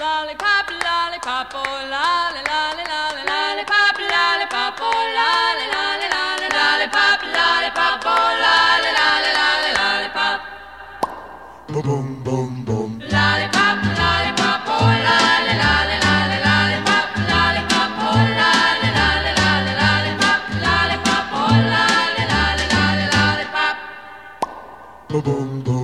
lollipop, lollipop, oh lolly, lolly, lolly, lollipop, lollipop, oh lolly, lolly, lolly, lollipop, lollipop, oh lolly, lolly, lolly, lollipop. Boom, boom, boom, boom. Lollipop, lollipop, oh lolly, lolly, lolly, lollipop, lollipop, oh lolly, lolly, lolly, lollipop, lollipop, oh lolly, lolly, lolly, lollipop. Boom, boom, boom, boom.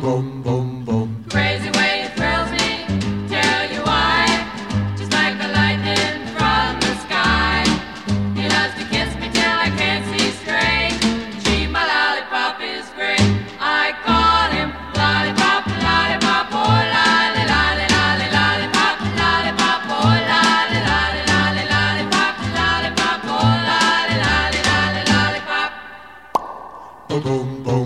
Boom, boom, boom. Crazy way it thrills me. Tell you why. Just like the lightning from the sky. He loves to kiss me till I can't see straight. Gee, my lollipop is great. I call him lollipop, lollipop, oh lolly, lolly, lolly, lollipop, lollipop, oh lolly, lolly, lolly, lollipop, lollipop, oh lolly, lolly, lolly, lollipop. Boom boom, boom.